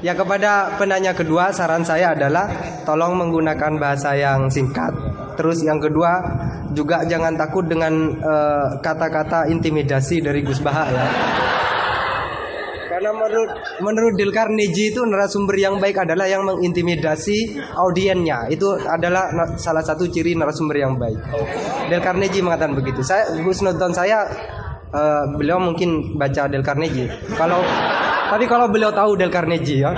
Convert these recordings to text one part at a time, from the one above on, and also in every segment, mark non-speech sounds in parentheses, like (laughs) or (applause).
Ya kepada penanya kedua saran saya adalah tolong menggunakan bahasa yang singkat. Terus yang kedua juga jangan takut dengan eh, kata-kata intimidasi dari Gus Baha ya. Karena menurut menurut Del Carnegie itu narasumber yang baik adalah yang mengintimidasi audiennya. Itu adalah salah satu ciri narasumber yang baik. Del Carnegie mengatakan begitu. Saya Gus nonton saya eh, beliau mungkin baca Del Carnegie. Kalau tapi kalau beliau tahu Del Carnegie ya.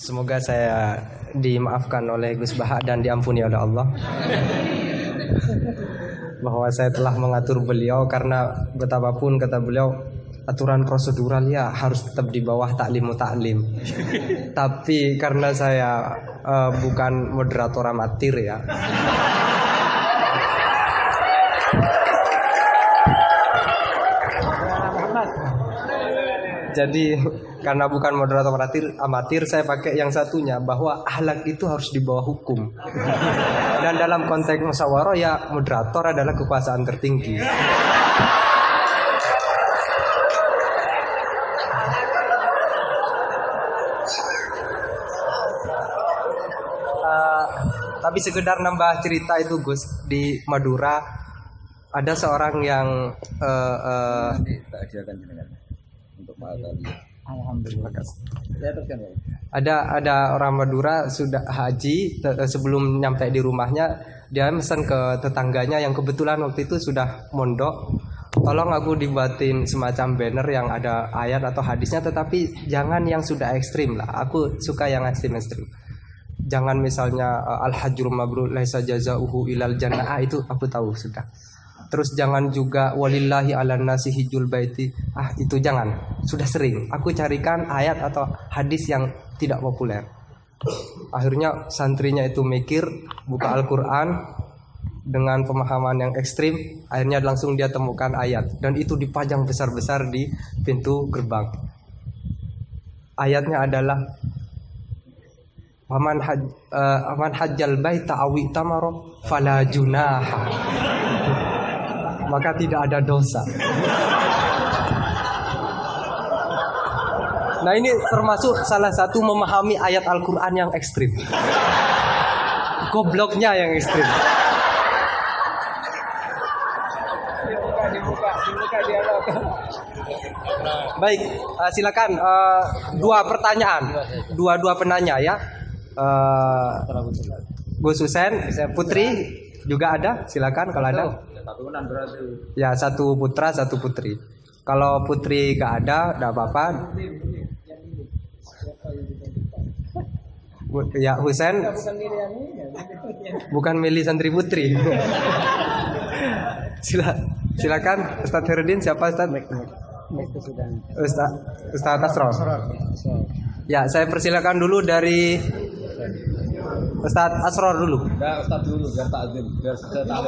Semoga saya dimaafkan oleh Gus Baha dan diampuni oleh Allah. Bahwa saya telah mengatur beliau karena betapapun kata beliau aturan prosedural ya harus tetap di bawah taklimu taklim. (laughs) Tapi karena saya eh, bukan moderator amatir ya. Jadi karena bukan moderator amatir, amatir saya pakai yang satunya bahwa ahlak itu harus di bawah hukum. Dan dalam konteks musyawarah ya moderator adalah kekuasaan tertinggi. Tapi sekedar nambah cerita itu Gus di Madura ada seorang yang eh, eh, tak ajarkan jenengan untuk tadi. Alhamdulillah Ya teruskan ya. ada ada orang Madura sudah haji te- sebelum nyampe di rumahnya dia pesan ke tetangganya yang kebetulan waktu itu sudah mondok tolong aku dibuatin semacam banner yang ada ayat atau hadisnya tetapi jangan yang sudah ekstrim lah aku suka yang ekstrim ekstrim jangan misalnya al hajrul mabrur laisa jazauhu ilal jannah. Ah, itu aku tahu sudah. Terus jangan juga walillahi ala nasi hijul baiti. Ah itu jangan. Sudah sering. Aku carikan ayat atau hadis yang tidak populer. Akhirnya santrinya itu mikir buka Al-Quran dengan pemahaman yang ekstrim. Akhirnya langsung dia temukan ayat. Dan itu dipajang besar-besar di pintu gerbang. Ayatnya adalah Waman haj, eh, waman hajjal baita awi tamaro fala junaha maka tidak ada dosa. Nah ini termasuk salah satu memahami ayat Al-Quran yang ekstrim. Gobloknya yang ekstrim. Baik, eh, silakan eh, dua pertanyaan, dua-dua penanya ya. Eh, Gus Husen, Putri juga ada, silakan kalau ada. Ya satu putra satu putri. Kalau putri gak ada, gak apa-apa. Bu- Ya Husen bukan milih santri putri. (laughs) Sila, silakan Ustadz Herudin siapa Ustadz? Ustadz Ustadz Asror. Ya saya persilakan dulu dari Ustadz Asror dulu. Enggak, Ustaz dulu biar takzim, biar saya tahu.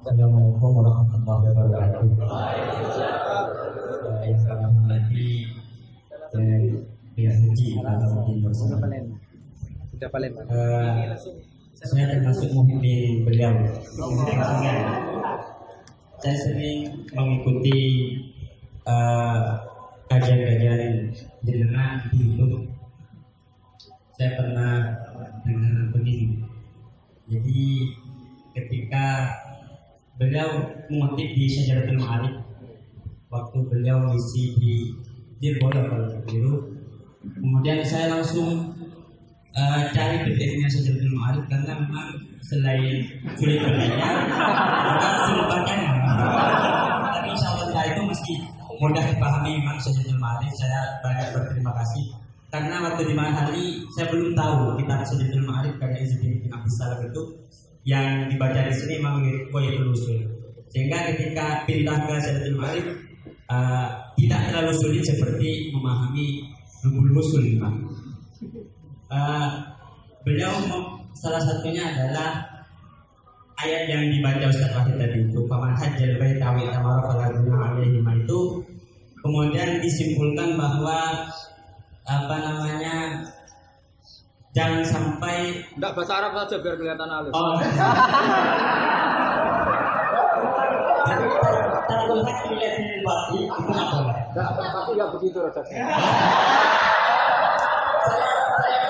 Assalamualaikum warahmatullahi wabarakatuh. Yang kami hormati dan pihak haji mungkin bersama. Sudah paling. Saya termasuk muhibin beliau. Saya sering mengikuti eh, kajian-kajian jenengan di YouTube. Saya pernah dengar begini. Jadi ketika beliau mengutip di Syajaratul Ma'arif waktu beliau misi di Dirboyo kalau tidak keliru kemudian saya langsung eh, cari PDF-nya Syajaratul Ma'arif karena memang selain sulit sulit bacanya tapi insya Allah itu meski mudah dipahami memang Syajaratul Ma'arif saya banyak berterima kasih. Karena waktu di mana hari saya belum tahu kitab Syajaratul Ma'arif karya Izzuddin bin Abdus Salam itu yang dibaca di sini memang mirip Qoyatul Usul. Sehingga ketika pindah ke Syajaratul Ma'arif eh, tidak terlalu sulit seperti memahami Rubul memang Eh, beliau salah satunya adalah ayat yang dibaca Ustaz Wahid tadi itu paman hajjal baita wa tamara fala junaha alaihim itu kemudian disimpulkan bahwa apa namanya jangan sampai Enggak bahasa Arab saja biar kelihatan halus. oh di itu. Enggak, tapi enggak begitu Raja. (laughs) Saya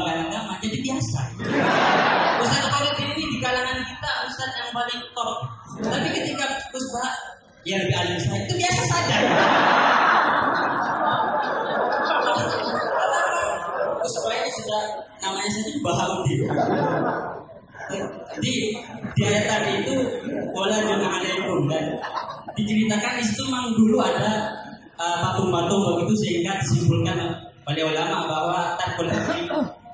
kebanggaan agama, jadi biasa. Ustaz Bahaluddin ini di kalangan kita Ustaz yang paling top. Tapi ketika Gus Bah ya lebih alim saya itu biasa saja. Gus Bah ini sudah namanya saja Bahaluddin. Jadi di ayat tadi itu wala alaikum dan diceritakan di situ memang dulu ada uh, patung-patung begitu sehingga disimpulkan oleh ulama bahwa tar-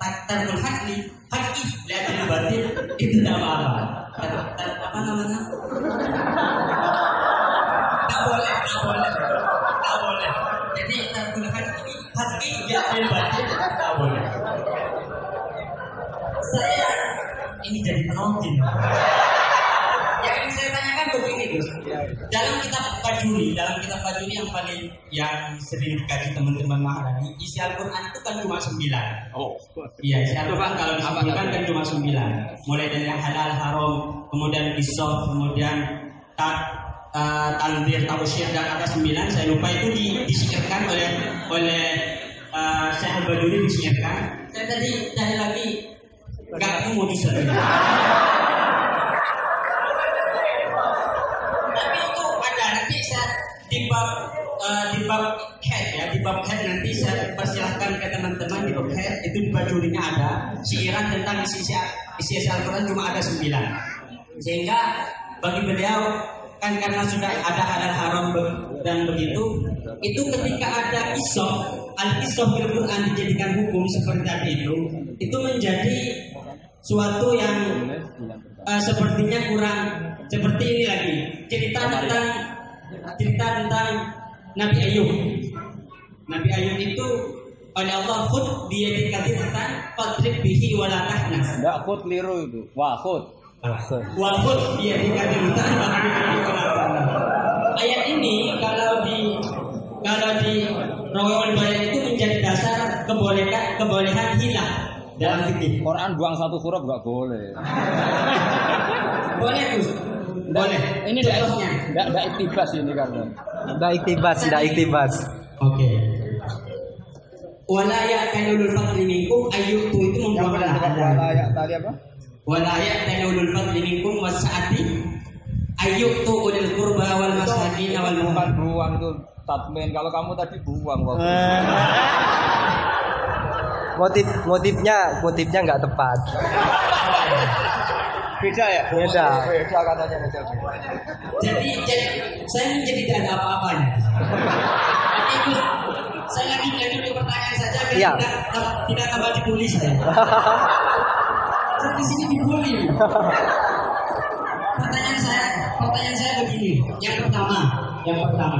tarkul hakli hakki lihat batin itu tidak tar- apa namanya? Tak boleh, tak boleh, tak boleh. Jadi tarkul hakli hakki lihat batin tak boleh. Saya ini jadi penonton. Yang saya. Dalam kitab Fajuri, dalam kitab Fajuri yang paling yang sering dikaji teman-teman Maharani, isi Al-Quran itu kan cuma sembilan. Oh. Iya, isi Al-Quran kalau disimpulkan kan cuma sembilan. Mulai dari yang halal, haram, kemudian kisah, kemudian tak uh, tanbir, dan ada sembilan. Saya lupa itu di, disihirkan oleh oleh uh, Syekh Al-Baduri disihirkan. Saya tadi tadi lagi nggak mau bisa. Di bab eh, di bab head ya di bab head nanti saya persilahkan ke teman-teman di bab head itu di bajurinya ada siiran tentang isi isi isi, isi Al-Quran cuma ada sembilan. Sehingga bagi beliau kan karena sudah ada halal haram dan begitu itu ketika ada kisah al kisah bil Quran dijadikan hukum seperti tadi itu itu menjadi suatu yang eh, sepertinya kurang seperti ini lagi cerita tentang cerita tentang Nabi Ayub Nabi Ayub itu oleh Allah khud dia dikatakan fadrib bihi wala tahnas Enggak khut liru itu. Wah, khut. wal khud dia dikatakan fadrib bihi wala tahnas ayat ini kalau di kalau di Rawal Bayan itu menjadi dasar kebolehan kebolehan hilang dalam fikih Quran buang satu huruf enggak boleh. boleh Gus boleh Ini contohnya enggak enggak iktibas ini karena. Nggak iktibas, nggak iktibas. Oke. Wala ya'talul fadli minkum ayyutu itu membuat wala ya tadi apa? Wala ya'talul fadli minkum wasa'ati ayyutu ulil qurba wal masakin wal Bukan buang itu tatmin. Kalau kamu tadi buang Wah. Motif motifnya motifnya nggak tepat. (laughs) Beda ya? Beda. Beda katanya beda. Jadi, jadi saya ini jadi tidak ada apa-apanya. Tapi itu saya lagi beri pertanyaan saja biar Iya. tidak tidak tambah dibully saya. Saya di sini dibully. Pertanyaan saya, pertanyaan saya begini. Yang pertama, yang pertama,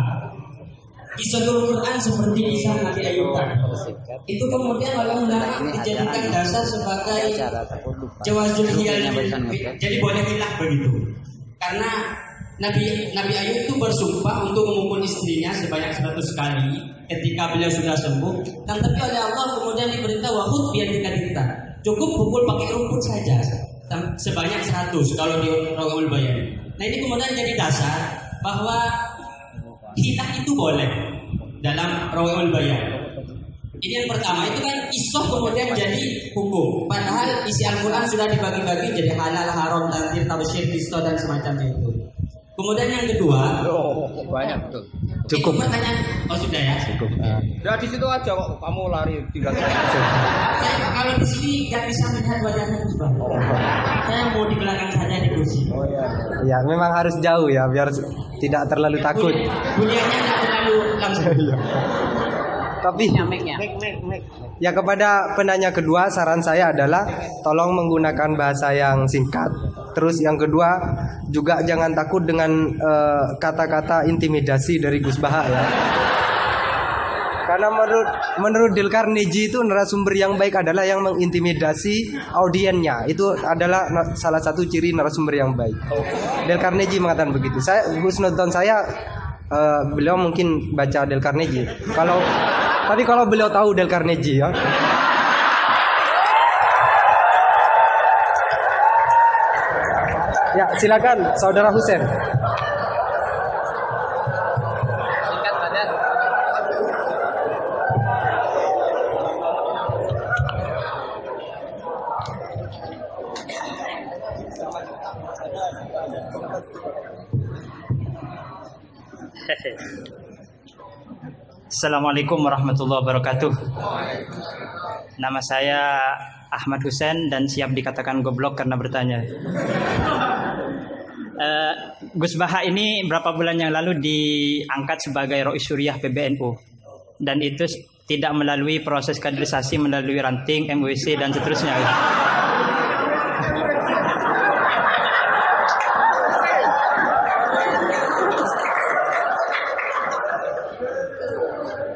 kisah Quran seperti kisah Nabi Ayub tadi. Itu kemudian oleh ulama dijadikan dasar sebagai jawazul jadi boleh hilah begitu. Karena Nabi Nabi Ayub itu bersumpah untuk memukul istrinya sebanyak 100 kali ketika beliau sudah sembuh. Dan tapi oleh Allah kemudian diperintah wahud biar kita Cukup pukul pakai rumput saja sebanyak 100 kalau di Rawul Bayan. Nah ini kemudian jadi dasar bahwa hilah itu boleh dalam Rawul Bayan. Ini yang pertama itu kan isoh kemudian jadi hukum. Padahal isi Al-Quran sudah dibagi-bagi jadi halal, haram, tanzir, tabsyir, kisto dan semacamnya itu. Kemudian yang kedua, Oh, banyak betul. Cukup. itu pertanyaan oh sudah ya. Cukup. Udah di situ aja kok kamu lari tinggal saya. Saya kalau di sini nggak bisa melihat wajahnya Gus Bah. Saya mau di belakang saja di kursi. Oh iya. Ya, memang harus jauh ya biar tidak terlalu takut. Bunyinya nggak terlalu langsung. Tapi ya kepada penanya kedua saran saya adalah tolong menggunakan bahasa yang singkat. Terus yang kedua juga jangan takut dengan eh, kata-kata intimidasi dari Gus Baha ya. Karena menurut menurut Del Carnegie itu narasumber yang baik adalah yang mengintimidasi audiennya. Itu adalah salah satu ciri narasumber yang baik. Del Carnegie mengatakan begitu. Saya Gus nonton saya eh, beliau mungkin baca Del Carnegie. Kalau tapi kalau beliau tahu Del Carnegie ya. Ya, silakan Saudara Husen. Assalamualaikum warahmatullahi wabarakatuh. Nama saya Ahmad Husen dan siap dikatakan goblok karena bertanya. Eh, Gus Baha ini berapa bulan yang lalu diangkat sebagai Rois Suriah PBNU dan itu tidak melalui proses kaderisasi melalui ranting MWC dan seterusnya.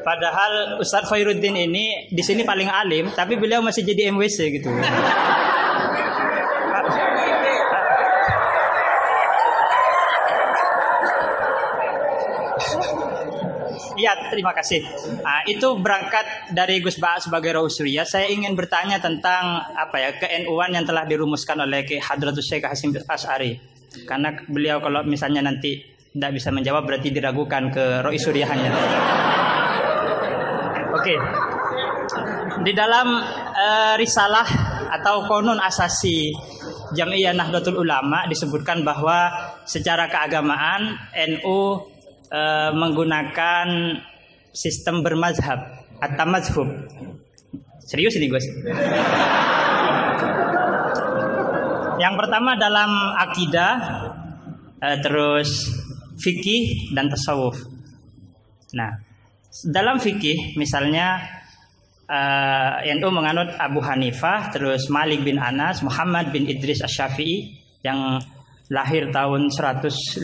Padahal Ustadz Khairuddin ini di sini paling alim, tapi beliau masih jadi MWC gitu. Iya, terima kasih. Nah, itu berangkat dari Gus Ba'a sebagai Raul Surya. Saya ingin bertanya tentang apa ya ke-NU-an yang telah dirumuskan oleh Ki Hadratus Syekh Hasim As'ari. Karena beliau kalau misalnya nanti tidak bisa menjawab berarti diragukan ke Roy Suryahannya. Oke. Di dalam eh, risalah atau konun asasi Jamiyah Nahdlatul Ulama disebutkan bahwa secara keagamaan NU eh, menggunakan sistem bermazhab atau mazhub. Serius ini Gus? Yang pertama dalam akidah, eh, terus fikih dan tasawuf. Nah, dalam fikih misalnya eh, uh, NU menganut Abu Hanifah, terus Malik bin Anas, Muhammad bin Idris Asyafi'i yang lahir tahun 154.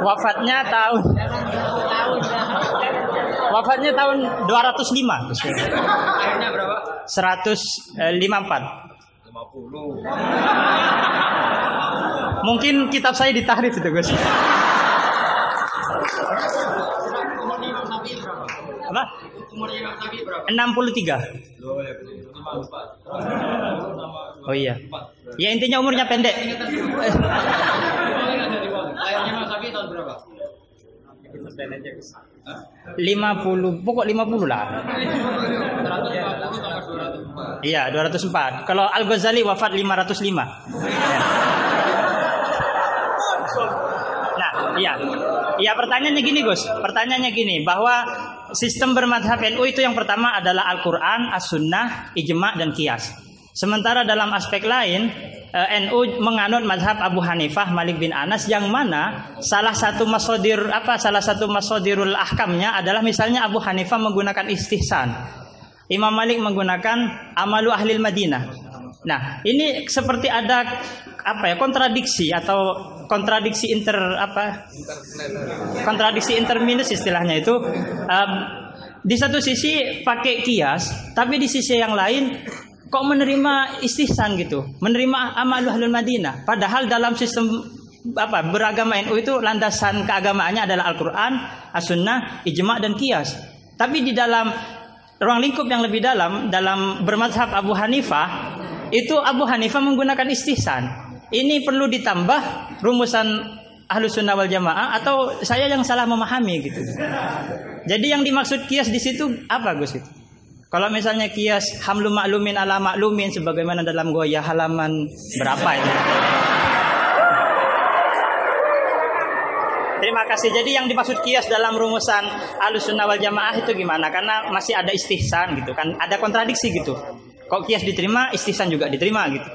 Wafatnya tahun Wafatnya tahun 205. 154. 50. Mungkin kitab saya ditahrif itu, Gus. Apa? 63. Oh iya. Ya intinya umurnya pendek. Berapa? 50 pokok 50 lah. 150 tambah 204. Iya, 204. Kalau Al Ghazali wafat 505. Ya. Nah, iya. Iya, pertanyaannya gini, Gus. Pertanyaannya gini, bahwa sistem bermadhab NU itu yang pertama adalah Al-Qur'an, As-Sunnah, Ijma' dan Qiyas. Sementara dalam aspek lain, eh, NU menganut madhab Abu Hanifah, Malik bin Anas yang mana salah satu masodir apa salah satu masodirul ahkamnya adalah misalnya Abu Hanifah menggunakan istihsan. Imam Malik menggunakan amalu ahlil Madinah. Nah, ini seperti ada apa ya kontradiksi atau kontradiksi inter apa kontradiksi interminus istilahnya itu um, di satu sisi pakai kias, tapi di sisi yang lain kok menerima istihsan gitu, menerima amalu ahlul Madinah. Padahal dalam sistem apa beragama NU itu landasan keagamaannya adalah Al-Qur'an, As-Sunnah, Ijma' dan Qiyas. Tapi di dalam ruang lingkup yang lebih dalam dalam bermadhab Abu Hanifah itu Abu Hanifah menggunakan istihsan. Ini perlu ditambah rumusan ahlu sunnah wal jamaah atau saya yang salah memahami gitu. Jadi yang dimaksud kias di situ apa Gus itu? Kalau misalnya kias hamlu maklumin ala maklumin sebagaimana dalam goya halaman berapa ini? Terima kasih. Jadi yang dimaksud kias dalam rumusan alusunnah wal jamaah itu gimana? Karena masih ada istihsan gitu kan, ada kontradiksi gitu. Kok kias diterima, istihsan juga diterima gitu.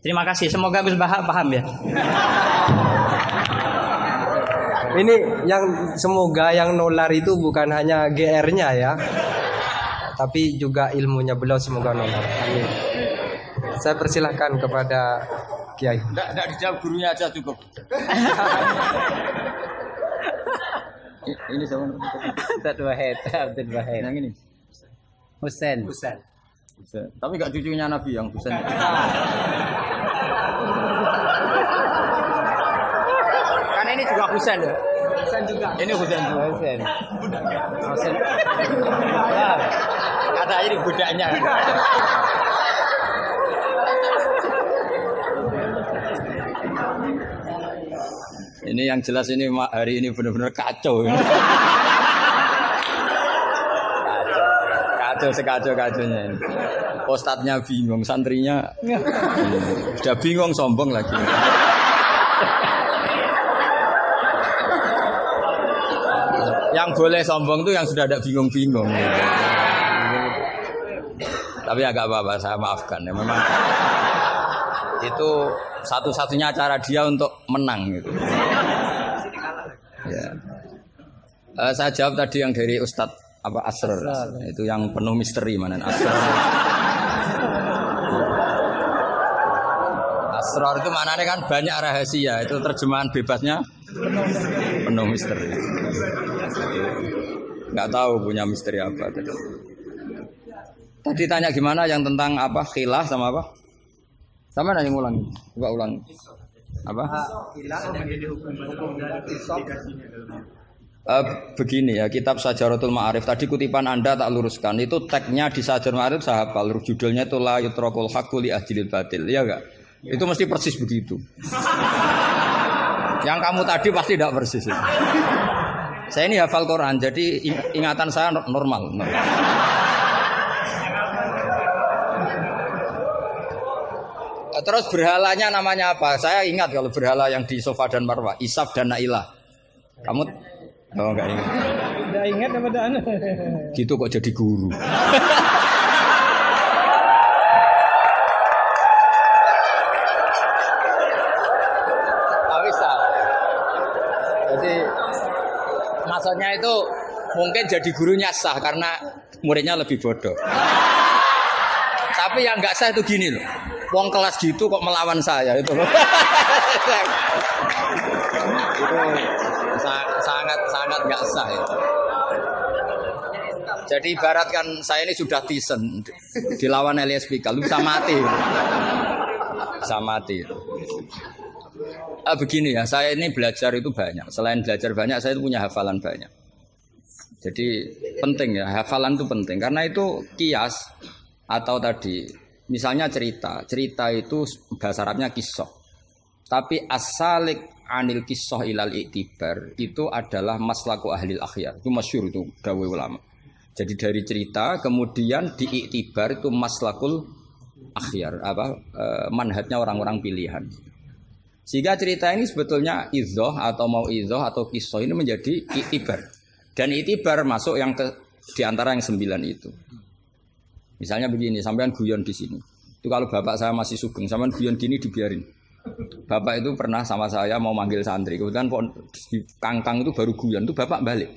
Terima kasih. Semoga Gus Bahak paham ya. (laughs) Ini yang semoga yang nolar itu bukan hanya GR-nya ya. Tapi juga ilmunya beliau semoga nolar. Amin. Saya persilahkan kepada Kiai. Enggak, enggak dijawab gurunya aja cukup. (laughs) Ini siapa? Abdul Wahid, Abdul Wahid. Yang ini. Husain. Buset. Tapi enggak cucunya Nabi yang Husain. Karena ini juga Husain ya. Husain juga. Ini Husain juga. Husain. Husain. Ya. Kata ini budaknya. Ini yang jelas ini hari ini benar-benar kacau. Kacau. Kacau sekacau kacaunya ini. Ustadznya bingung, santrinya sudah bingung sombong lagi. yang boleh sombong tuh yang sudah ada bingung-bingung. Tapi agak apa-apa, saya maafkan ya. Memang itu satu-satunya cara dia untuk menang gitu. Ya. Eh, saya jawab tadi yang dari Ustadz apa Asrar itu yang penuh misteri mana Asrar. Asrar itu maknanya kan banyak rahasia itu terjemahan bebasnya penuh misteri. Nggak tahu punya misteri apa tadi. Tadi tanya gimana yang tentang apa khilah sama apa? Sama nanya ulang, coba ulang. Apa? Eh, begini ya, kitab Sajaratul Ma'arif tadi kutipan Anda tak luruskan. Itu tagnya di Sajaratul Ma'arif saya hafal. Judulnya itu la yutrakul haqqu li ahdilil batil. Iya enggak? Itu mesti persis begitu. (laughs) Yang kamu tadi pasti tidak persis. itu. Saya ini hafal Quran, jadi ing- ingatan saya no- normal. normal. Terus berhalanya namanya apa? Saya ingat kalau berhala yang di Sofa dan Marwah, Isaf dan Nailah. Kamu Oh enggak ingat. Udah ingat apa dah? Gitu kok jadi guru. Tapi. Jadi maksudnya itu mungkin jadi gurunya sah karena muridnya lebih bodoh. Tapi yang nggak sah itu gini loh. Wong kelas gitu kok melawan saya itu loh. (laughs) itu nggak sah itu. Jadi ibaratkan saya ini sudah tisen dilawan Pikal, lu bisa mati. Bisa mati. Ah, begini ya, saya ini belajar itu banyak. Selain belajar banyak, saya itu punya hafalan banyak. Jadi penting ya, hafalan itu penting karena itu kias atau tadi misalnya cerita. Cerita itu bahasa Arabnya kisah. Tapi asalik anil kisah ilal iktibar itu adalah maslaku ahli akhyar. Itu masyur itu dawe ulama. Jadi dari cerita kemudian diiktibar itu maslakul akhyar apa eh, manhatnya orang-orang pilihan. Sehingga cerita ini sebetulnya izoh atau mau izoh atau kisah ini menjadi iktibar. Dan iktibar masuk yang ke di antara yang sembilan itu. Misalnya begini, sampean guyon di sini. Itu kalau bapak saya masih sugeng, sampean guyon gini dibiarin. Bapak itu pernah sama saya mau manggil santri, kemudian di kangkang itu baru guyon, itu bapak balik.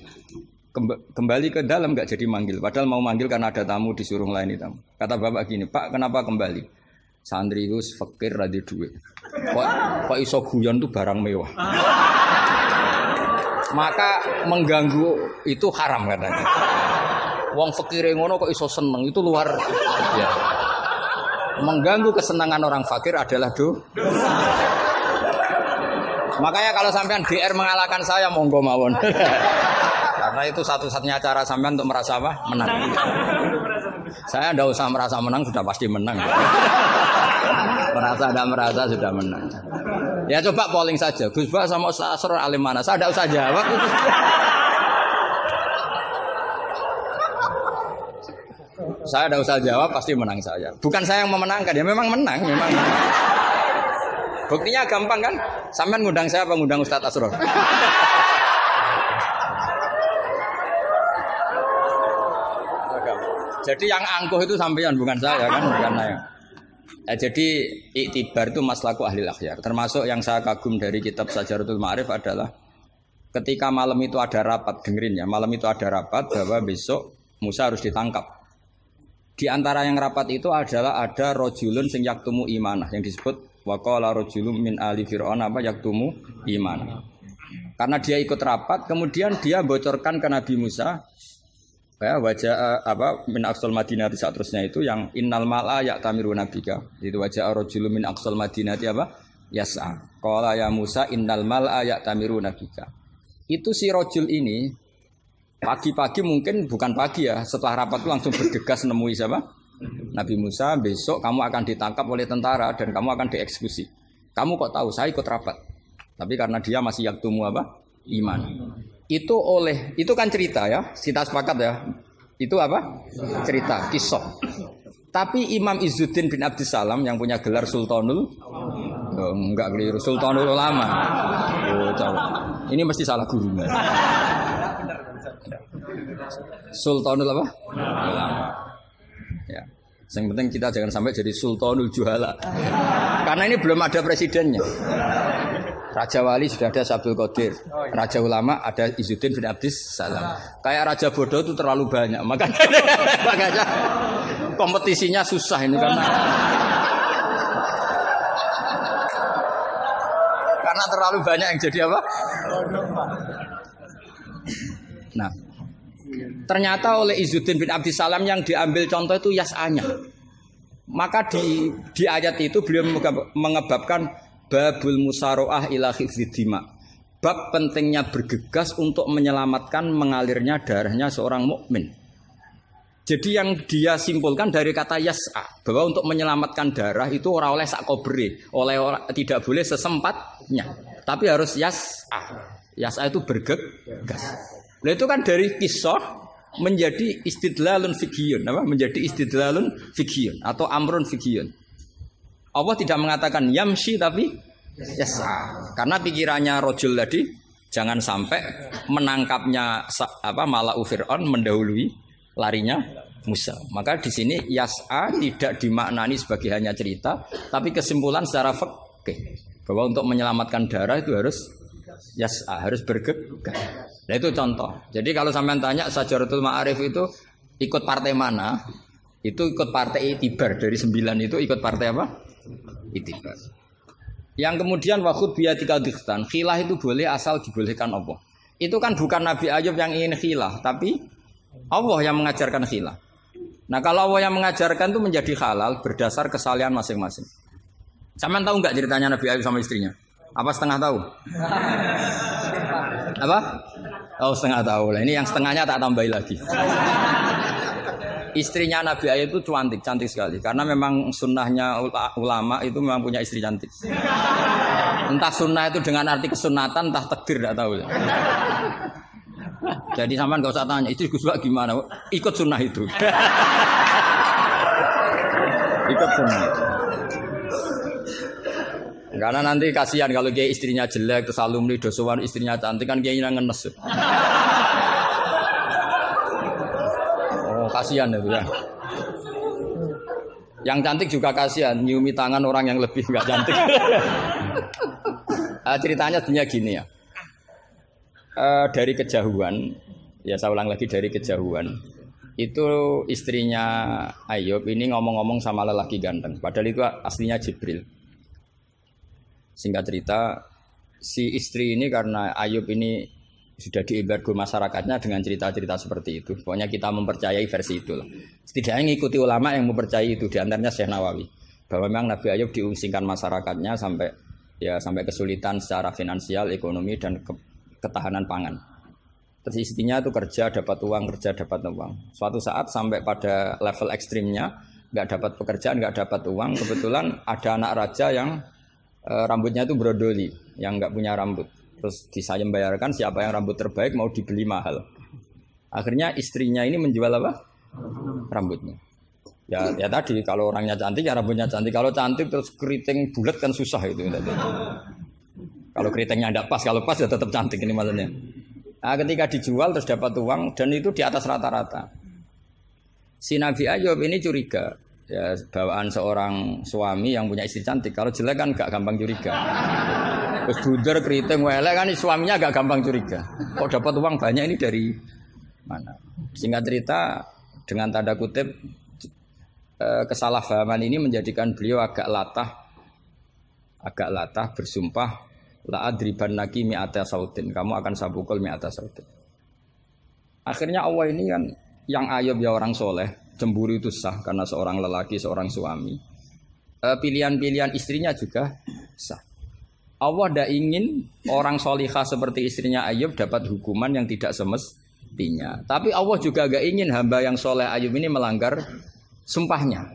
Kemba- Kembali ke dalam nggak jadi manggil, padahal mau manggil karena ada tamu disuruh melayani tamu. Kata bapak gini, Pak kenapa kembali? Santri itu fakir rada duit. Kok, kok iso guyon tuh barang mewah. Maka mengganggu itu haram katanya. Wong fakir ngono kok iso seneng itu luar ya. Mengganggu kesenangan orang fakir adalah do. Makanya kalau sampean GR mengalahkan saya monggo mawon. (laughs) Karena itu satu-satunya cara sampean untuk merasa apa? Menang. Saya ndak usah merasa menang sudah pasti menang. (laughs) merasa tidak merasa sudah menang. Ya coba polling saja. Gus Bah sama Ustaz Asror alim mana? Saya tidak usah jawab. (laughs) Saya tidak usah jawab, pasti menang saya. Bukan saya yang memenangkan, ya memang menang, memang. menang. Buktinya gampang kan? Sampean ngundang saya apa ngundang Ustadz Asror? Jadi yang angkuh itu sampean bukan saya kan, bukan saya. Ya, jadi iktibar itu maslaku ahli akhyar. Termasuk yang saya kagum dari kitab Sajaratul Ma'arif adalah ketika malam itu ada rapat, dengerin ya, malam itu ada rapat bahwa besok Musa harus ditangkap. Di antara yang rapat itu adalah ada rojulun sing yaktumu imanah yang disebut waqala rojulun min ali fir'aun apa yaktumu imanah. Karena dia ikut rapat, kemudian dia bocorkan ke Nabi Musa ya wajah apa min aqsal madinati saat terusnya itu yang innal mala ya tamiru nabika. Itu wajah rajulu min aqsal madinati apa? Yas'a. Qala ya Musa innal mala ya tamiru nabika. Itu si rojul ini pagi-pagi mungkin bukan pagi ya. Setelah rapat itu langsung bergegas nemui siapa? Nabi Musa besok kamu akan ditangkap oleh tentara dan kamu akan dieksekusi. Kamu kok tahu? Saya ikut rapat. Tapi karena dia masih yaktumu apa? Iman. Itu oleh itu kan cerita ya. Kita sepakat ya. Itu apa? Cerita kisah. Tapi Imam Izzuddin bin Abdissalam yang punya gelar Sultanul? Oh, enggak keliru. Sultanul Ulama. Oh, ini mesti salah guru Sultanul apa Ulama ya yang penting kita jangan sampai jadi Sultanul Juhala karena ini belum ada presidennya Raja Wali sudah ada Sabdul Qadir. Raja Ulama ada Izzuddin bin Abdis Salam. Kayak Raja Bodoh itu terlalu banyak. Makanya, (laughs) makanya kompetisinya susah ini karena karena terlalu banyak yang jadi apa? Ternyata oleh Izzuddin bin Abdis Salam yang diambil contoh itu yas'anya. Maka di di ayat itu beliau mengebabkan babul musaroah ila dima. Bab pentingnya bergegas untuk menyelamatkan mengalirnya darahnya seorang mukmin. Jadi yang dia simpulkan dari kata yas'a bahwa untuk menyelamatkan darah itu orang oleh sak kobre, oleh orang, tidak boleh sesempatnya, tapi harus yas'a. Yas'a itu bergegas. Nah itu kan dari kisah menjadi istidlalun fikhiyun, apa? Menjadi istidlalun fikhiyun atau amrun fikhiyun. Allah tidak mengatakan yamshi tapi yasa. Karena pikirannya rojul tadi jangan sampai menangkapnya apa malah Fir'aun mendahului larinya Musa. Maka di sini yas'a tidak dimaknani sebagai hanya cerita, tapi kesimpulan secara fikih bahwa untuk menyelamatkan darah itu harus yas'a, harus bergegas. Nah itu contoh. Jadi kalau sampean tanya Sajaratul Ma'arif itu ikut partai mana? Itu ikut partai Itibar dari sembilan itu ikut partai apa? itibar. Yang kemudian wakut biatika dikhtan, khilah itu boleh asal dibolehkan Allah. Itu kan bukan Nabi Ayub yang ingin khilah, tapi Allah yang mengajarkan khilah. Nah kalau Allah yang mengajarkan itu menjadi halal berdasar kesalahan masing-masing. Sama tahu nggak ceritanya Nabi Ayub sama istrinya? Apa setengah tahu? Apa? Oh setengah tahu lah. Ini yang setengahnya tak tambahi lagi istrinya Nabi Ayub itu cantik, cantik sekali. Karena memang sunnahnya ulama itu memang punya istri cantik. Entah sunnah itu dengan arti kesunatan, entah takdir, tidak tahu. Jadi sama nggak usah tanya, itu Gus gimana? Ikut sunnah itu. (laughs) Ikut sunnah. Karena nanti kasihan kalau dia istrinya jelek, terus alumni dosuan istrinya cantik kan dia ngenes kasihan itu ya. Yang cantik juga kasihan, nyiumi tangan orang yang lebih nggak cantik. uh, ceritanya sebenarnya gini ya. Uh, dari kejauhan, ya saya ulang lagi dari kejauhan. Itu istrinya Ayub ini ngomong-ngomong sama lelaki ganteng. Padahal itu aslinya Jibril. Singkat cerita, si istri ini karena Ayub ini sudah diembargo masyarakatnya dengan cerita-cerita seperti itu. Pokoknya kita mempercayai versi itu. Setidaknya mengikuti ulama yang mempercayai itu, di antaranya Syekh Nawawi. Bahwa memang Nabi Ayub diungsingkan masyarakatnya sampai ya sampai kesulitan secara finansial, ekonomi dan ke, ketahanan pangan. Terus istrinya itu kerja dapat uang, kerja dapat uang. Suatu saat sampai pada level ekstrimnya, nggak dapat pekerjaan, nggak dapat uang. Kebetulan ada anak raja yang e, rambutnya itu brodoli, yang nggak punya rambut Terus saya membayarkan siapa yang rambut terbaik mau dibeli mahal. Akhirnya istrinya ini menjual apa? rambutnya. Ya, ya tadi kalau orangnya cantik ya rambutnya cantik. Kalau cantik terus keriting bulat kan susah itu. Kalau keritingnya tidak pas, kalau pas ya tetap cantik ini maksudnya. Nah, ketika dijual terus dapat uang dan itu di atas rata-rata. Si Nabi Ayub ini curiga ya bawaan seorang suami yang punya istri cantik. Kalau jelek kan gak gampang curiga. Terus buder keriting welek kan suaminya agak gampang curiga. Kok dapat uang banyak ini dari mana? Singkat cerita dengan tanda kutip eh, kesalahpahaman ini menjadikan beliau agak latah agak latah bersumpah la adriban naki mi'ata sautin kamu akan sabukul mi'ata sautin akhirnya Allah ini kan yang ayub ya orang soleh cemburu itu sah karena seorang lelaki seorang suami Eh, pilihan-pilihan istrinya juga sah Allah tidak ingin orang solihah seperti istrinya Ayub dapat hukuman yang tidak semestinya. Tapi Allah juga gak ingin hamba yang soleh Ayub ini melanggar sumpahnya.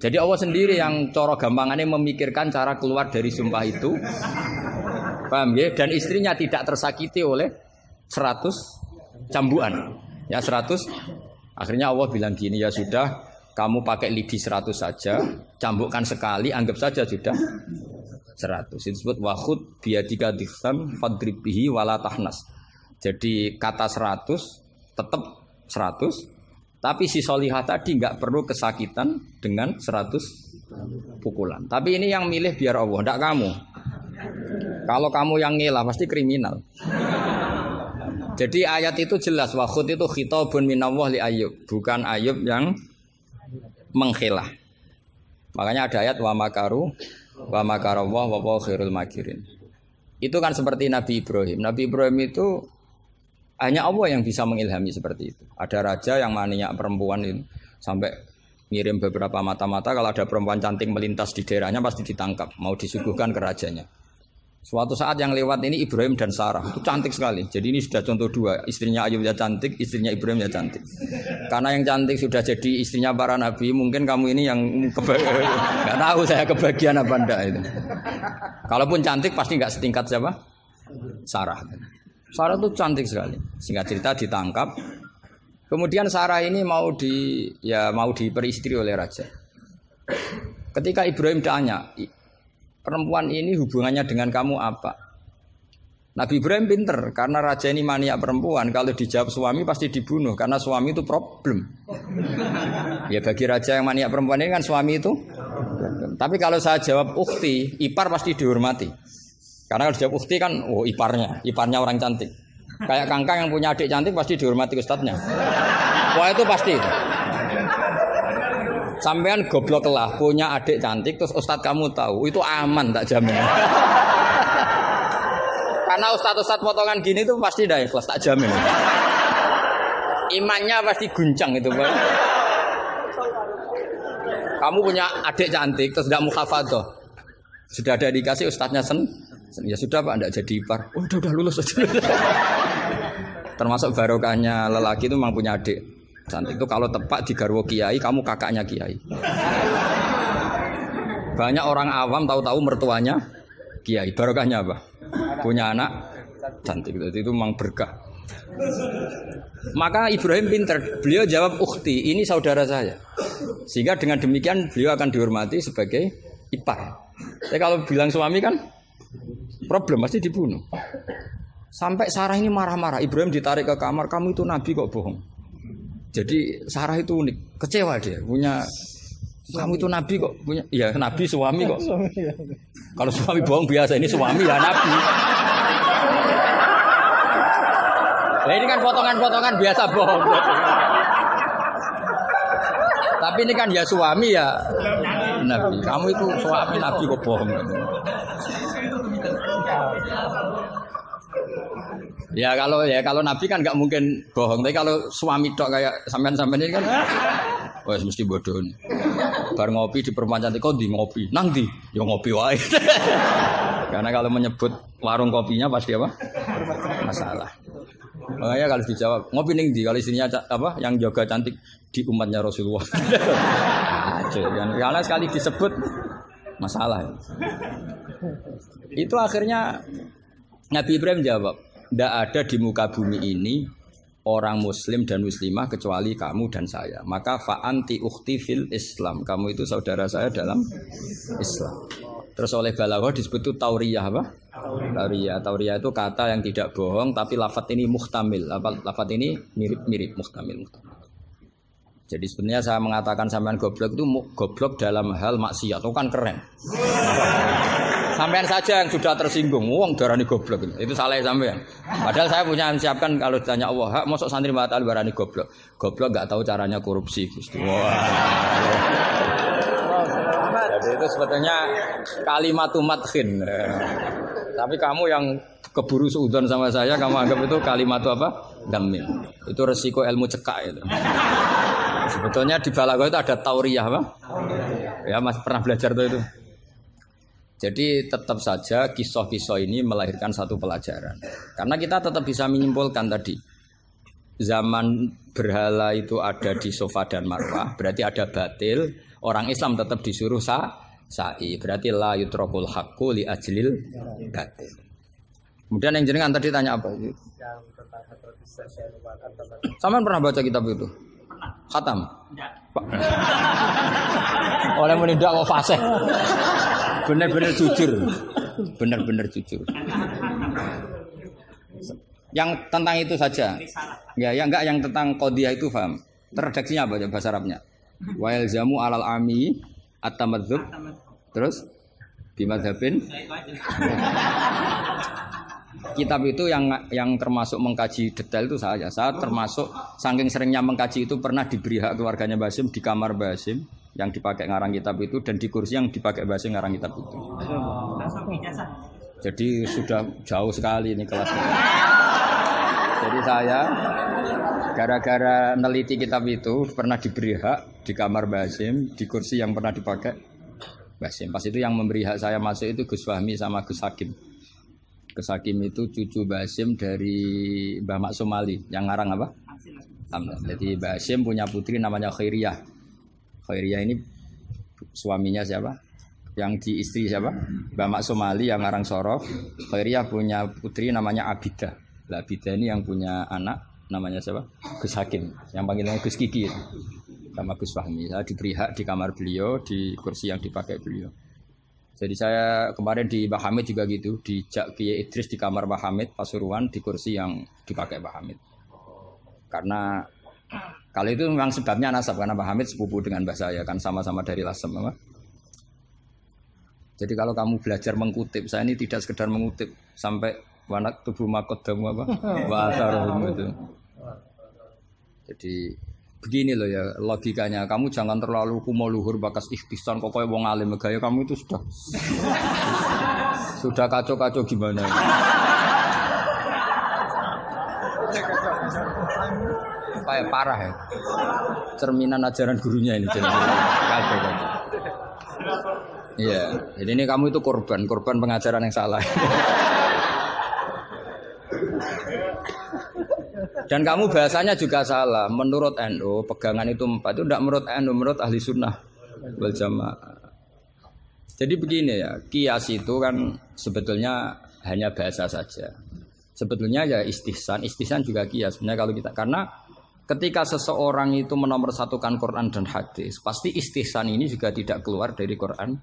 Jadi Allah sendiri yang coro gampangannya memikirkan cara keluar dari sumpah itu. Paham ya? Dan istrinya tidak tersakiti oleh 100 cambuan. Ya 100. Akhirnya Allah bilang gini, ya sudah kamu pakai lidi 100 saja, cambukkan sekali, anggap saja sudah 100 itu disebut wahud biadika dikham fadribihi wala tahnas. Jadi kata 100 tetap 100 tapi si solihah tadi nggak perlu kesakitan dengan 100 pukulan. Tapi ini yang milih biar Allah tidak kamu. Kalau kamu yang ngelah pasti kriminal jadi ayat itu jelas wahud itu khitabun minallah li ayub bukan ayub yang menghilah makanya ada ayat wa makaru wa makarallah wa khairul makirin. Itu kan seperti Nabi Ibrahim. Nabi Ibrahim itu hanya Allah yang bisa mengilhami seperti itu. Ada raja yang maniak perempuan itu sampai ngirim beberapa mata-mata kalau ada perempuan cantik melintas di daerahnya pasti ditangkap, mau disuguhkan ke rajanya. Suatu saat yang lewat ini Ibrahim dan Sarah itu cantik sekali. Jadi ini sudah contoh dua, istrinya Ayub ya cantik, istrinya Ibrahim ya cantik. Karena yang cantik sudah jadi istrinya para nabi, mungkin kamu ini yang (laughs) nggak tahu saya kebagian apa enggak itu. Kalaupun cantik pasti nggak setingkat siapa? Sarah. Sarah itu cantik sekali. Singkat cerita ditangkap. Kemudian Sarah ini mau di ya mau diperistri oleh raja. Ketika Ibrahim tanya, perempuan ini hubungannya dengan kamu apa? Nabi Ibrahim pinter karena raja ini maniak perempuan kalau dijawab suami pasti dibunuh karena suami itu problem. Ya bagi raja yang maniak perempuan ini kan suami itu. Tapi kalau saya jawab ukti, ipar pasti dihormati. Karena kalau dijawab ukti kan oh iparnya, iparnya orang cantik. Kayak kangkang yang punya adik cantik pasti dihormati ustadznya. Wah itu pasti. Sampean goblok lah punya adik cantik terus ustadz kamu tahu itu aman tak jamin. (laughs) Karena ustadz-ustadz potongan gini tuh pasti dah ikhlas tak jamin. Imannya pasti guncang itu Pak. Kamu punya adik cantik terus tidak muhafadoh. Sudah ada dikasih ustadznya sen, sen- ya sudah pak, tidak jadi ipar. Oh, udah udah lulus aja. (laughs) Termasuk barokahnya lelaki itu memang punya adik cantik itu kalau tepat di garwo kiai, kamu kakaknya kiai. Banyak orang awam tahu-tahu mertuanya kiai. Barokahnya apa? Punya anak cantik itu, itu memang berkah. Maka Ibrahim pinter, beliau jawab ukhti, ini saudara saya. Sehingga dengan demikian beliau akan dihormati sebagai ipar. Tapi kalau bilang suami kan problem pasti dibunuh. Sampai Sarah ini marah-marah, Ibrahim ditarik ke kamar, kamu itu nabi kok bohong. Jadi Sarah itu unik, kecewa dia punya kamu itu nabi kok punya, ya nabi suami kok. Kalau suami bohong biasa, ini suami ya nabi. Nah ini kan potongan-potongan biasa bohong. Tapi ini kan ya suami ya nabi. Kamu itu suami nabi kok bohong. Ya kalau ya kalau nabi kan nggak mungkin bohong. Tapi kalau suami tok kayak sampean-sampean ini kan, (laughs) wah mesti bodoh nih. Bar ngopi di perempuan cantik kok di ngopi, nang di, ya ngopi wae. (laughs) Karena kalau menyebut warung kopinya pasti apa? Masalah. Makanya kalau dijawab ngopi ning di kalau istrinya apa yang jaga cantik di umatnya Rasulullah. (laughs) Aduh, kan karena sekali disebut masalah. Itu akhirnya Nabi Ibrahim jawab, tidak ada di muka bumi ini orang muslim dan muslimah kecuali kamu dan saya. Maka fa anti ukhti fil Islam. Kamu itu saudara saya dalam Islam. Terus oleh balaghah disebut itu tauriyah apa? Tauriyah. Tauriyah itu kata yang tidak bohong tapi lafat ini muhtamil. Apa lafat ini mirip-mirip muhtamil. muhtamil. Jadi sebenarnya saya mengatakan sampean goblok itu goblok dalam hal maksiat. Itu kan keren. (laughs) Sampean saja yang sudah tersinggung, wong darani goblok itu. Salah sampean. Padahal saya punya siapkan kalau ditanya Allah, hak mosok santri batal barani goblok. Goblok nggak tahu caranya korupsi, Gusti. Wah. Jadi itu sebetulnya kalimat madkhin. Tapi kamu yang keburu seudon sama saya, kamu anggap itu kalimat apa? Damin. Itu resiko ilmu cekak itu. Sebetulnya di balaghah itu ada tauriyah apa? Ya, Mas pernah belajar tuh itu. Jadi tetap saja kisah-kisah ini melahirkan satu pelajaran. Karena kita tetap bisa menyimpulkan tadi. Zaman berhala itu ada di sofa dan marwah, berarti ada batil. Orang Islam tetap disuruh sa sa'i. Berarti la yutrakul haqqu li ajlil batil. Kemudian yang jenengan tadi tanya apa? Sama pernah baca kitab itu? Khatam? Oleh menindak kok fasih. Benar-benar jujur. Benar-benar jujur. Yang tentang itu saja. Ya, yang enggak yang tentang qadiyah itu paham. Redaksinya apa ya bahasa Arabnya? Wa yalzamu alal ami at-tamadzub. Terus bimadzhabin (laughs) kitab itu yang yang termasuk mengkaji detail itu saya. Saya termasuk saking seringnya mengkaji itu pernah diberi hak keluarganya Basim di kamar Basim yang dipakai ngarang kitab itu dan di kursi yang dipakai Basim ngarang kitab itu. Jadi sudah jauh sekali ini kelasnya. Jadi saya gara-gara neliti kitab itu pernah diberi hak di kamar Basim di kursi yang pernah dipakai Basim. Pas itu yang memberi hak saya masuk itu Gus Fahmi sama Gus Hakim. Gus Hakim itu cucu Basim dari Mbah Mak Somali yang ngarang apa? Hamzah. Jadi Basim punya putri namanya Khairiyah. Khairiyah ini suaminya siapa? Yang di istri siapa? Mbah Mak Somali yang ngarang Sorof. Khairiyah punya putri namanya Abida. Lah Abida ini yang punya anak namanya siapa? Gus Hakim. Yang panggilannya Gus Kiki. Sama Gus Fahmi. Saya diberi hak di kamar beliau di kursi yang dipakai beliau. Jadi saya kemarin di Mbah Hamid juga gitu, di Jak Kiai Idris di kamar Mbah Hamid Pasuruan di kursi yang dipakai Mbah Hamid. Karena kalau itu memang sebabnya nasab karena Mbah Hamid sepupu dengan Mbah saya kan sama-sama dari Lasem apa? Jadi kalau kamu belajar mengutip, saya ini tidak sekedar mengutip sampai wanak tubuh makodamu apa? (laughs) Wasarohum itu. Jadi begini loh ya logikanya. Kamu jangan terlalu kumo luhur bakas ikhtisan kok kayak wong alim gaya kamu itu sudah. Sudah kacau-kacau gimana? Kayak parah ya. Cerminan ajaran gurunya ini kacau kacau iya jadi ini kamu itu korban korban pengajaran yang salah Dan kamu bahasanya juga salah. Menurut NU, pegangan itu empat itu tidak menurut NU, menurut ahli sunnah wal jamaah. Jadi begini ya, kias itu kan sebetulnya hanya bahasa saja. Sebetulnya ya istihsan, istihsan juga kias. Sebenarnya kalau kita karena ketika seseorang itu menomorsatukan Quran dan hadis, pasti istihsan ini juga tidak keluar dari Quran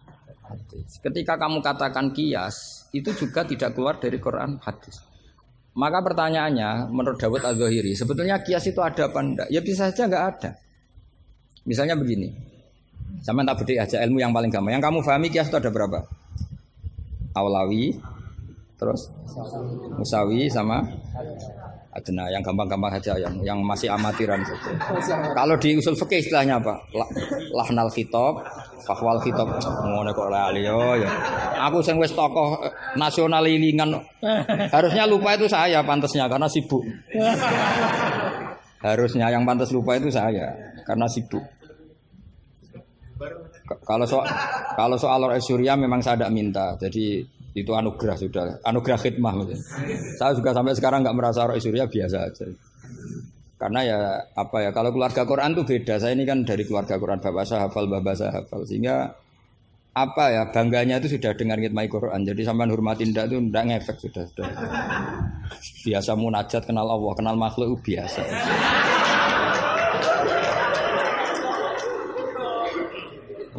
hadis. Ketika kamu katakan kias, itu juga tidak keluar dari Quran hadis. Maka pertanyaannya, menurut Dawud Al-Zahiri, sebetulnya kias itu ada apa enggak? Ya bisa saja enggak ada. Misalnya begini, sama tak beda aja ilmu yang paling gampang. Yang kamu pahami kias itu ada berapa? Awlawi, terus Musawi sama Adna yang gampang-gampang saja yang yang masih amatiran saja. Kalau di usul fikih istilahnya apa? La- Lahnal khitab, fahwal khitab. Ngono kok lali yo ya. Aku sing wis tokoh eh, nasional ilingan. Harusnya lupa itu saya pantasnya karena sibuk. Harusnya yang pantas lupa itu saya karena sibuk. Kalau soal kalau soal Surya memang saya tidak minta. Jadi itu anugerah sudah, anugerah khidmah. maksudnya. Saya juga sampai sekarang nggak merasa Rois Surya biasa aja. Karena ya apa ya kalau keluarga Quran tuh beda. Saya ini kan dari keluarga Quran bapak saya hafal, bapak saya hafal sehingga apa ya bangganya itu sudah dengar ngitmai Quran. Jadi sampean hormatin ndak itu ndak ngefek sudah sudah. Biasa munajat kenal Allah, kenal makhluk biasa.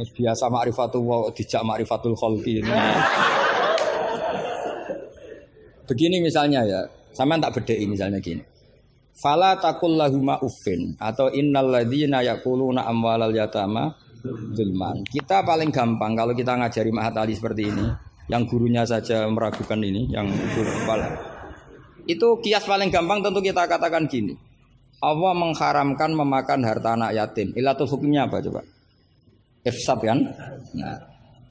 Biasa ma'rifatul wa dijak ma'rifatul khalqi. Begini misalnya ya, sama tak bedai misalnya gini. Fala takul lahuma uffin atau innal ladzina yaquluna amwalal yatama zulman. Kita paling gampang kalau kita ngajari Mahat Ali seperti ini, yang gurunya saja meragukan ini, yang guru kepala. Itu kias paling gampang tentu kita katakan gini. Allah mengharamkan memakan harta anak yatim. Ilatul hukumnya apa coba? Ifsad kan? Nah,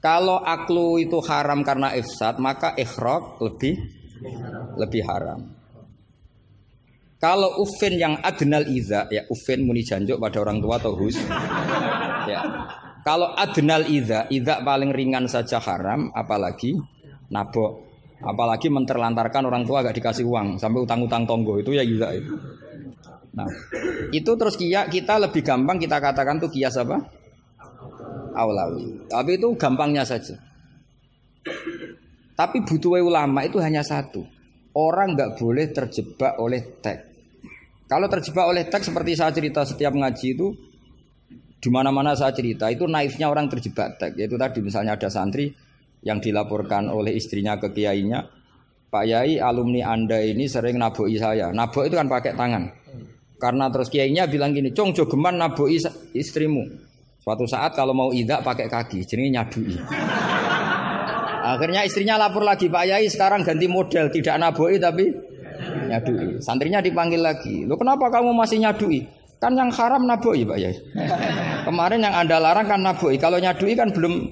kalau aklu itu haram karena ifsad, maka ikhraq lebih lebih haram. Kalau ufin yang adnal iza, ya ufin muni janjuk pada orang tua atau hus. Ya. Kalau adnal iza, iza paling ringan saja haram, apalagi nabok. Apalagi menterlantarkan orang tua agak dikasih uang sampai utang-utang tonggo itu ya iza itu. Nah, itu terus kia kita lebih gampang kita katakan tuh kias apa? Aulawi. Tapi itu gampangnya saja. Tapi butuh ulama itu hanya satu. Orang nggak boleh terjebak oleh teks. Kalau terjebak oleh teks seperti saya cerita setiap ngaji itu di mana-mana saya cerita itu naifnya orang terjebak teks. Yaitu tadi misalnya ada santri yang dilaporkan oleh istrinya ke kiainya, Pak Yai alumni Anda ini sering naboi saya. Nabok itu kan pakai tangan. Karena terus kiainya bilang gini, "Cong jogeman naboi istrimu." Suatu saat kalau mau idak pakai kaki, jadi nyadui. Akhirnya istrinya lapor lagi, Pak Yai sekarang ganti model, tidak naboi tapi nyadui. Santrinya dipanggil lagi, lo kenapa kamu masih nyadui? Kan yang haram naboi Pak Yai. (laughs) Kemarin yang anda larang kan naboi, kalau nyadui kan belum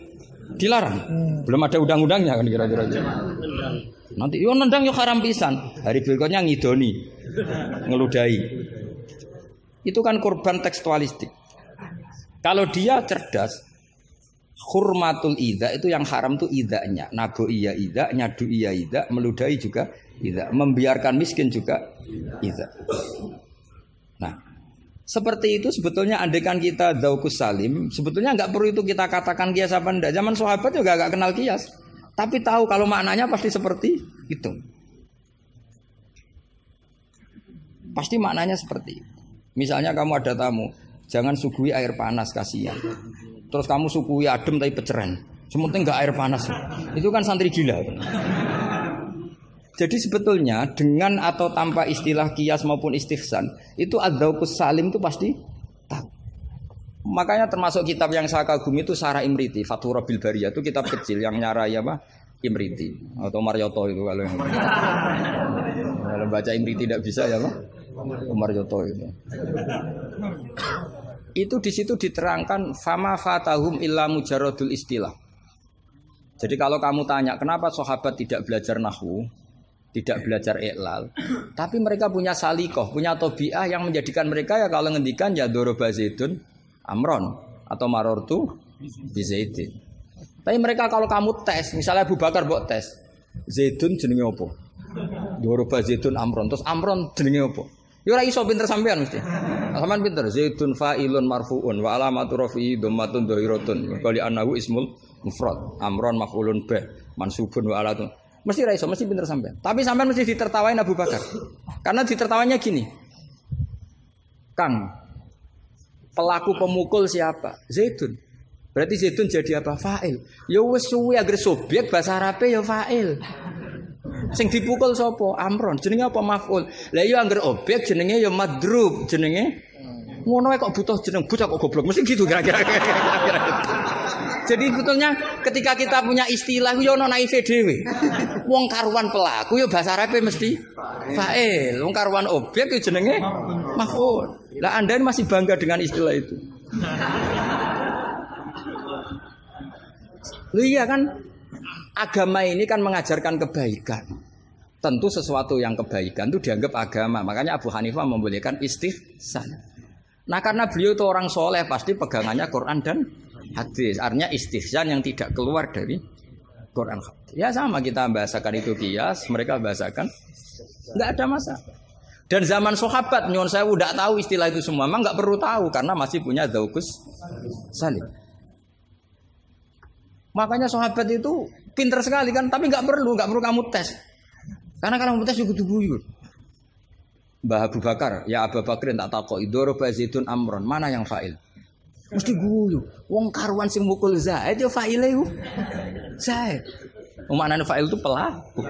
dilarang, belum ada undang-undangnya kan kira-kira. Nanti yo nendang yo haram pisan. Hari berikutnya ngidoni, ngeludahi. Itu kan korban tekstualistik. Kalau dia cerdas, hurmatul ida itu yang haram tuh idanya. Nabu iya ida, nyadu iya ida, meludahi juga ida. Membiarkan miskin juga ida. Nah, seperti itu sebetulnya andekan kita daukus salim, sebetulnya nggak perlu itu kita katakan kias apa enggak. Zaman sahabat juga nggak kenal kias. Tapi tahu kalau maknanya pasti seperti itu. Pasti maknanya seperti itu. Misalnya kamu ada tamu, jangan suguhi air panas kasihan. Terus kamu suguhi adem tapi peceran. Sementing nggak air panas. Itu kan santri gila. Jadi sebetulnya dengan atau tanpa istilah kias maupun istihsan itu adzaukus salim itu pasti tahu. Makanya termasuk kitab yang saya kagumi itu Sarah Imriti, Fathur Bil Bariyah itu kitab kecil yang nyarai apa? Imriti atau Marioto itu kalau yang kalau baca Imriti tidak bisa ya Pak? Marioto itu. Itu di situ diterangkan fama fatahum illa mujarodul istilah. Jadi kalau kamu tanya kenapa sahabat tidak belajar nahwu, tidak belajar iklal, tapi mereka punya salikoh, punya tobiah yang menjadikan mereka ya kalau ngendikan ya doroba zaidun amron atau marortu bizaidin. Tapi mereka kalau kamu tes, misalnya Abu Bakar buat tes, zaidun jenenge apa? Doroba amron, terus amron jenenge apa? Ya ora iso pinter sampean mesti. Sampean pinter zaidun fa'ilun marfuun wa alamatu rafi'i dhammatun dhahiratun. Kali annahu ismul mufrad. Amron maf'ulun bih mansubun wa alatun. Mesti ra iso, mesti pinter sampean. Tapi sampean mesti ditertawain Abu Bakar. Karena ditertawanya gini. Kang, pelaku pemukul siapa? Zaidun. Berarti Zaidun jadi apa? Fa'il. Ya wis suwi agar subjek bahasa Arabe ya fa'il. Sing dipukul sapa? Amron. Jenenge apa maf'ul? Lah iya angger objek jenenge ya madrub, jenenge ngono kok butuh jeneng bocah kok goblok. Mesti gitu kira-kira. (laughs) Jadi sebetulnya ketika kita punya istilah yo ono naive dhewe. Wong karuan pelaku yo bahasa Arabe mesti fa'il. Wong karuan objek yo jenenge maf'ul. Lah Anda masih bangga dengan istilah itu. Lu iya kan agama ini kan mengajarkan kebaikan. Tentu sesuatu yang kebaikan itu dianggap agama. Makanya Abu Hanifah membolehkan istihsan. Nah karena beliau itu orang soleh pasti pegangannya Quran dan hadis. Artinya istihsan yang tidak keluar dari Quran. Ya sama kita bahasakan itu kias, mereka bahasakan nggak ada masalah. Dan zaman sahabat nyon saya udah tahu istilah itu semua, memang nggak perlu tahu karena masih punya daukus salim. Makanya sahabat itu pinter sekali kan, tapi nggak perlu, nggak perlu kamu tes. Karena kalau kamu tes juga guyu. Mbah Abu Bakar, ya Abu Bakar tak takok idoro Zaidun Amron, mana yang fa'il? Mesti guyu. Wong karuan sing mukul Zaid ya fa'ile iku. Zaid. Maknane fa'il itu pelaku.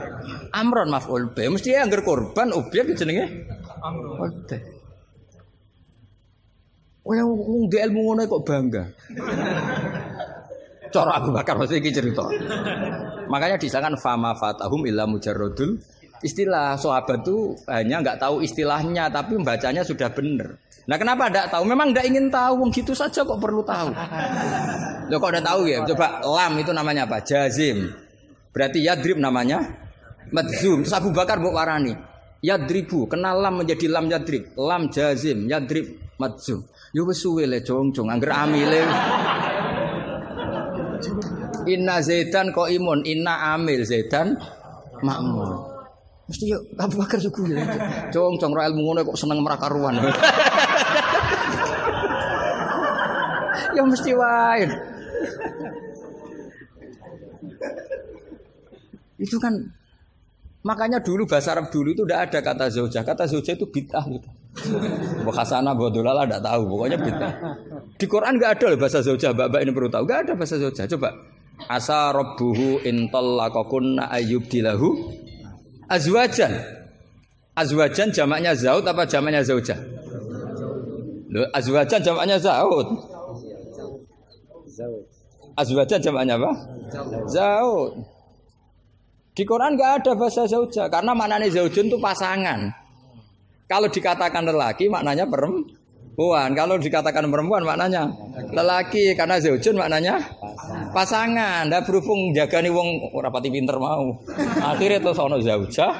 Amron maf'ul bi. Mesti ya anggar korban objek jenenge Amron. Oleh wong di ilmu ngono kok bangga. Cara Abu Bakar mesti iki cerita. Makanya disangkan fama fatahum illa mujarrodul istilah sahabat itu hanya nggak tahu istilahnya tapi membacanya sudah benar. Nah kenapa tidak tahu? Memang tidak ingin tahu, gitu saja kok perlu tahu. Lo kok udah tahu ya? Coba lam itu namanya apa? Jazim. Berarti yadrib namanya madzum. Terus Abu Bakar buat warani. Yadribu, kenal lam menjadi lam yadrib. Lam jazim, yadrib madzum. Yo wis suwe le jong-jong amile. Inna Zaidan kok imun, inna amil Zaidan makmur. Mesti yuk Abu Bakar suku ya. Cong cong ra ilmu ngono kok seneng merakaruan. (laughs) ya mesti wae. Itu kan makanya dulu bahasa Arab dulu itu udah ada kata zaujah. Kata zaujah itu bid'ah gitu. Bahasana bodolala tidak tahu, pokoknya bid'ah. Di Quran nggak ada loh bahasa zaujah. Mbak-mbak ini perlu tahu, nggak ada bahasa zaujah. Coba asa rabbuhu intallaqakunna ayyubdilahu azwajan. Azwajan jamaknya zaud apa jamaknya zaujah? Loh, azwajan jamaknya zaud. Azwajan jamaknya apa? Zaud. Di Quran nggak ada bahasa zaujah karena maknanya zaujun itu pasangan. Kalau dikatakan lelaki maknanya perempuan. Kalau dikatakan perempuan maknanya lelaki karena zaujun maknanya pasangan. Ndak berhubung jaga nih wong ora pati pinter mau. Akhirnya terus ono zaujah.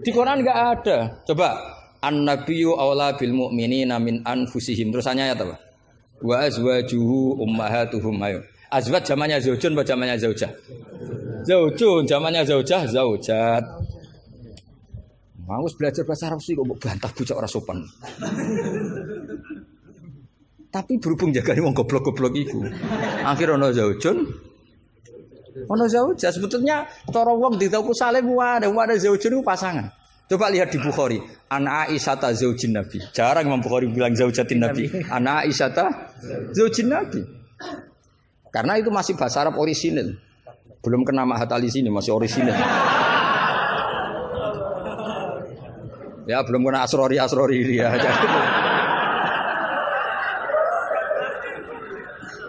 Di Quran nggak ada. Coba An-nabiyyu aula bil mu'minina min anfusihim. Terus ayat apa? Wa azwajuhu ummahatuhum ayo. Azwaj zamannya zaujun apa zamannya zaujah? Zaujun zamannya zaujah zaujat. Mau belajar bahasa Arab sih kok bantah bocah ora sopan. Tapi berhubung jaga wong goblok-goblok iku. Akhir ono zaujun. Ono zaujah sebetulnya cara wong ditaku saleh wae, wae itu pasangan. Coba lihat di Bukhari, Ana Aisyata zaujin Nabi. Jarang Imam Bukhari bilang zaujatin Nabi. Ana Aisyata zaujin Nabi. Karena itu masih bahasa Arab orisinil. Belum kena mahat sini masih orisinil. Ya belum kena asrori asrori dia. (laughs)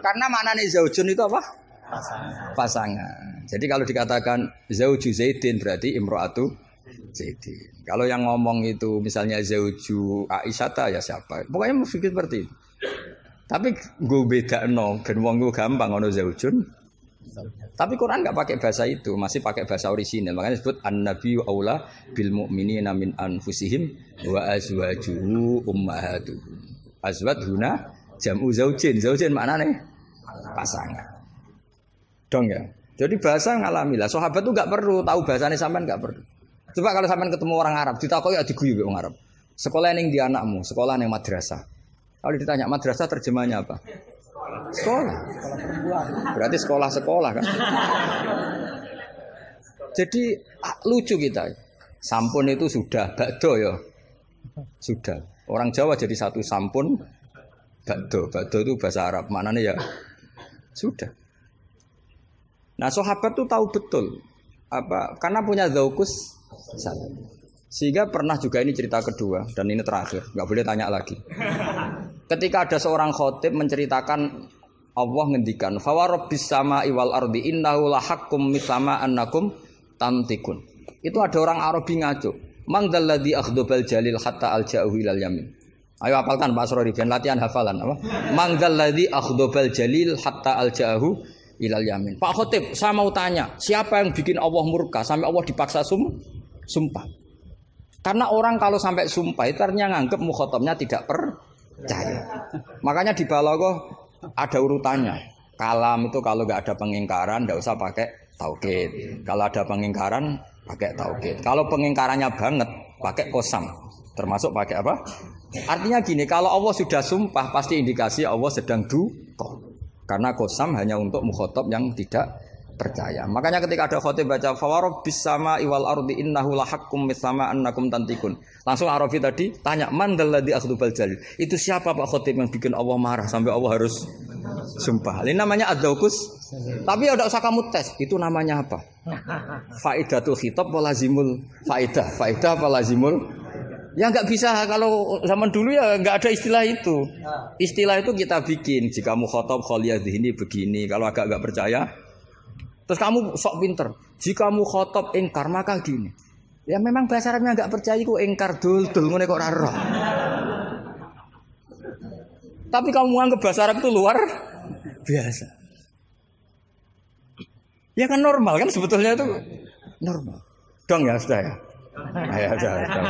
Karena maknanya zaujun itu apa? Pasangan. Pasangan. Jadi kalau dikatakan zauju Zaidin berarti imro'atu Zaidin. Kalau yang ngomong itu misalnya zauju Aisyata ya siapa? Pokoknya mesti seperti itu. Tapi gue beda no, ben wong gue gampang ono zaujun. Tapi Quran nggak pakai bahasa itu, masih pakai bahasa orisinal. Makanya disebut an-nabiyyu aula bil mu'minina min anfusihim wa azwajuhu ummahatuhum. Azwat huna jam'u zaujin. Zaujin maknanya pasangan. Dong ya. Jadi bahasa ngalami lah. Sahabat tuh nggak perlu tahu bahasanya sampean nggak perlu. Coba kalau sampean ketemu orang Arab, ditakoki ya diguyu orang Arab. Sekolah yang di anakmu, sekolah yang madrasah. Kalau ditanya madrasah terjemahnya apa? Sekolah. Berarti sekolah-sekolah kan. Jadi ah, lucu kita. Sampun itu sudah bakdo ya. Sudah. Orang Jawa jadi satu sampun bakdo. Bakdo itu bahasa Arab. Maknanya ya sudah. Nah, sahabat tuh tahu betul apa karena punya zaukus. Sehingga pernah juga ini cerita kedua dan ini terakhir, nggak boleh tanya lagi. Ketika ada seorang khotib menceritakan Allah ngendikan, "Fawarobbis sama iwal ardi innahu lahakum misama annakum tamtikun." Itu ada orang Arabi ngaco. Mangdalladzi akhdobal jalil hatta alja'u ilal yamin. Ayo hafalkan Pak ben latihan hafalan apa? Mangdalladzi akhdobal jalil hatta alja'u ilal yamin. Pak Khotib, saya mau tanya, siapa yang bikin Allah murka sampai Allah dipaksa sum sumpah? Karena orang kalau sampai sumpah itu artinya nganggep mukhotomnya tidak percaya. Makanya di balaghah ada urutannya. Kalam itu kalau nggak ada pengingkaran nggak usah pakai taukid. Kalau ada pengingkaran pakai taukid. Kalau pengingkarannya banget pakai kosam. Termasuk pakai apa? Artinya gini, kalau Allah sudah sumpah pasti indikasi Allah sedang duka. Karena kosam hanya untuk mukhotob yang tidak percaya. Makanya ketika ada khotib baca fawarob sama iwal ardi innahu lahakum mislama annakum tantikun. Langsung Arafi tadi tanya man dalladzi akhdubal jalil. Itu siapa Pak khotib yang bikin Allah marah sampai Allah harus sumpah. Ini namanya adzaukus. Tapi ya udah usah kamu tes. Itu namanya apa? Faidatul khitab walazimul faidah. Faidah apa lazimul? Ya nggak bisa kalau zaman dulu ya nggak ada istilah itu. Istilah itu kita bikin. Jika mu khotob kholiyah ini begini. Kalau agak nggak percaya, Terus kamu sok pinter. Jika mu khotob ingkar maka gini. Ya memang bahasa Arabnya nggak percaya kok ingkar dul dul ngene kok raro. Tapi kamu anggap bahasa Arab itu luar biasa. Ya kan normal kan sebetulnya itu normal. Dong ya sudah ya. Ya sudah. sudah.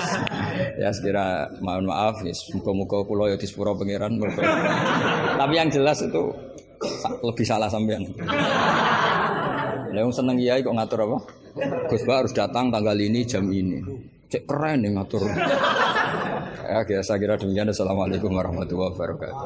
Ya sekira mohon maaf ya muka-muka pulau ya di sepuro pangeran. Tapi yang jelas itu lebih salah sampean. Lah yang seneng kiai kok ngatur apa? Gus Bah harus datang tanggal ini jam ini. Cek keren nih ngatur. (laughs) Ya, saya kira demikian. Assalamualaikum warahmatullahi wabarakatuh.